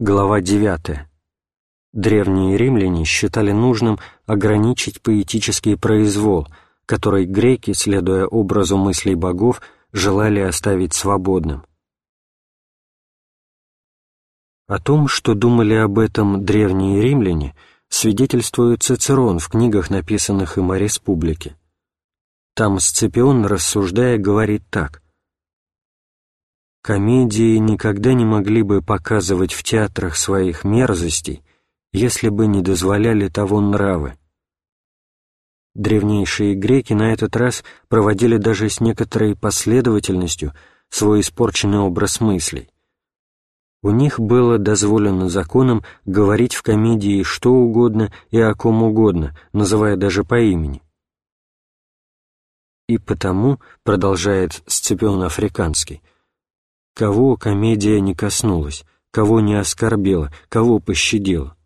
Глава 9. Древние римляне считали нужным ограничить поэтический произвол, который греки, следуя образу мыслей богов, желали оставить свободным. О том, что думали об этом древние римляне, свидетельствует Цицерон в книгах, написанных им о республике. Там Сципион, рассуждая, говорит так. Комедии никогда не могли бы показывать в театрах своих мерзостей, если бы не дозволяли того нравы. Древнейшие греки на этот раз проводили даже с некоторой последовательностью свой испорченный образ мыслей. У них было дозволено законом говорить в комедии что угодно и о ком угодно, называя даже по имени. И потому, продолжает Сципион Африканский, Кого комедия не коснулась, кого не оскорбила, кого пощадила.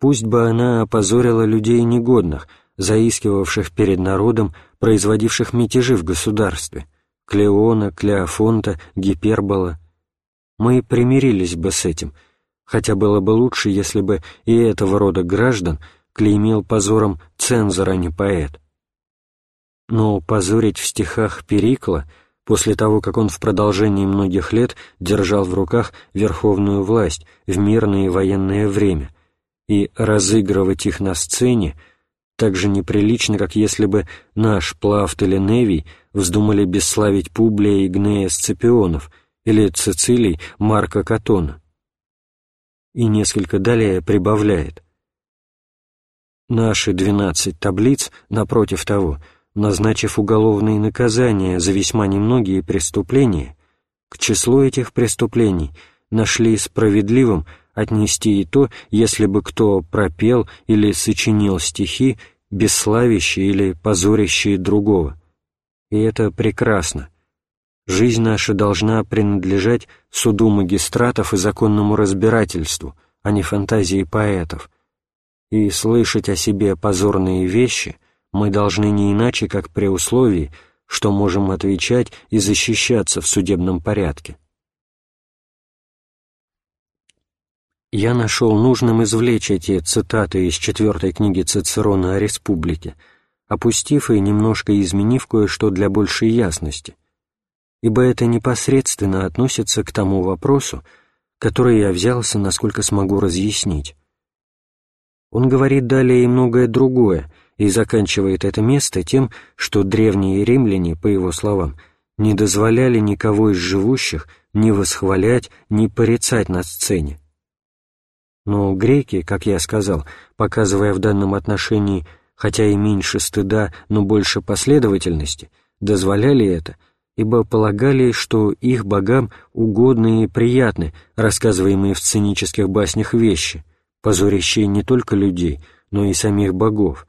Пусть бы она опозорила людей негодных, заискивавших перед народом, производивших мятежи в государстве, Клеона, Клеофонта, Гипербола. Мы примирились бы с этим, хотя было бы лучше, если бы и этого рода граждан клеймил позором цензор, а не поэт. Но позорить в стихах Перикла — после того, как он в продолжении многих лет держал в руках верховную власть в мирное и военное время, и разыгрывать их на сцене так же неприлично, как если бы наш Плафт или Невий вздумали бесславить Публия и Гнея Сципионов или Цицилий Марка Катона. И несколько далее прибавляет. Наши двенадцать таблиц, напротив того, — назначив уголовные наказания за весьма немногие преступления, к числу этих преступлений нашли справедливым отнести и то, если бы кто пропел или сочинил стихи, бесславящие или позорящие другого. И это прекрасно. Жизнь наша должна принадлежать суду магистратов и законному разбирательству, а не фантазии поэтов. И слышать о себе позорные вещи мы должны не иначе, как при условии, что можем отвечать и защищаться в судебном порядке. Я нашел нужным извлечь эти цитаты из четвертой книги Цицерона о республике, опустив и немножко изменив кое-что для большей ясности, ибо это непосредственно относится к тому вопросу, который я взялся, насколько смогу разъяснить. Он говорит далее и многое другое — и заканчивает это место тем, что древние римляне, по его словам, не дозволяли никого из живущих ни восхвалять, ни порицать на сцене. Но греки, как я сказал, показывая в данном отношении хотя и меньше стыда, но больше последовательности, дозволяли это, ибо полагали, что их богам угодны и приятны рассказываемые в сценических баснях вещи, позорящие не только людей, но и самих богов,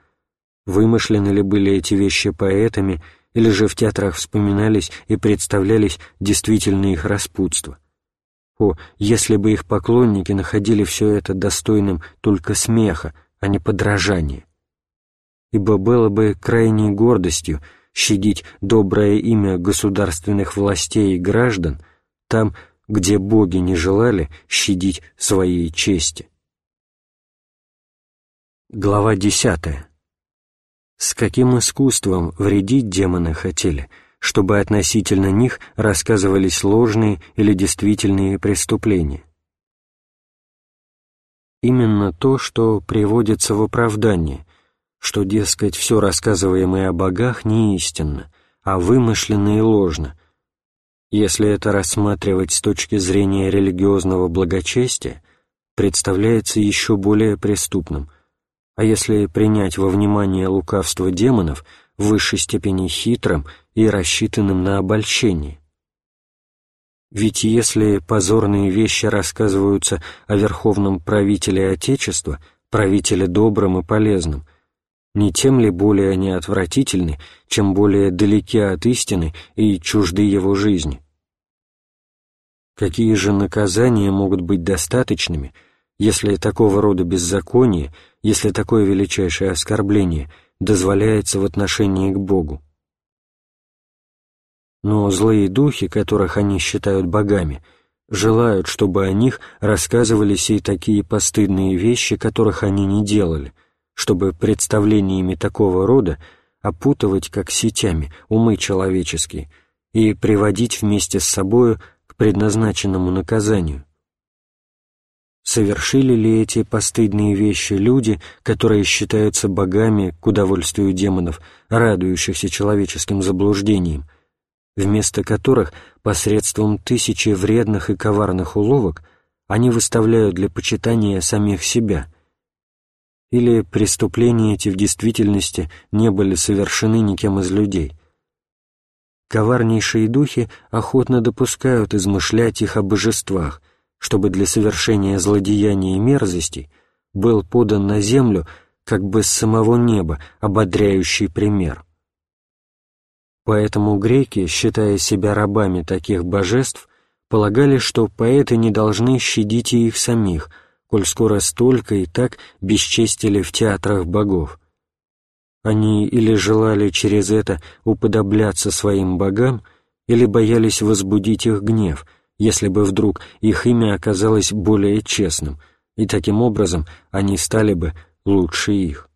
Вымышлены ли были эти вещи поэтами, или же в театрах вспоминались и представлялись действительно их распутства? О, если бы их поклонники находили все это достойным только смеха, а не подражания! Ибо было бы крайней гордостью щадить доброе имя государственных властей и граждан там, где боги не желали щадить своей чести. Глава десятая с каким искусством вредить демоны хотели, чтобы относительно них рассказывались ложные или действительные преступления? Именно то, что приводится в оправдание, что, дескать, все рассказываемое о богах не истинно, а вымышленно и ложно. Если это рассматривать с точки зрения религиозного благочестия, представляется еще более преступным, а если принять во внимание лукавство демонов, в высшей степени хитрым и рассчитанным на обольщение. Ведь если позорные вещи рассказываются о верховном правителе Отечества, правителе добрым и полезным, не тем ли более они отвратительны, чем более далеки от истины и чужды его жизни? Какие же наказания могут быть достаточными, если такого рода беззаконие – если такое величайшее оскорбление дозволяется в отношении к Богу. Но злые духи, которых они считают богами, желают, чтобы о них рассказывались и такие постыдные вещи, которых они не делали, чтобы представлениями такого рода опутывать, как сетями, умы человеческие и приводить вместе с собою к предназначенному наказанию. Совершили ли эти постыдные вещи люди, которые считаются богами к удовольствию демонов, радующихся человеческим заблуждениям, вместо которых посредством тысячи вредных и коварных уловок они выставляют для почитания самих себя? Или преступления эти в действительности не были совершены никем из людей? Коварнейшие духи охотно допускают измышлять их о божествах, чтобы для совершения злодеяний и мерзостей был подан на землю как бы с самого неба ободряющий пример. Поэтому греки, считая себя рабами таких божеств, полагали, что поэты не должны щадить и их самих, коль скоро столько и так бесчестили в театрах богов. Они или желали через это уподобляться своим богам, или боялись возбудить их гнев — если бы вдруг их имя оказалось более честным, и таким образом они стали бы лучше их.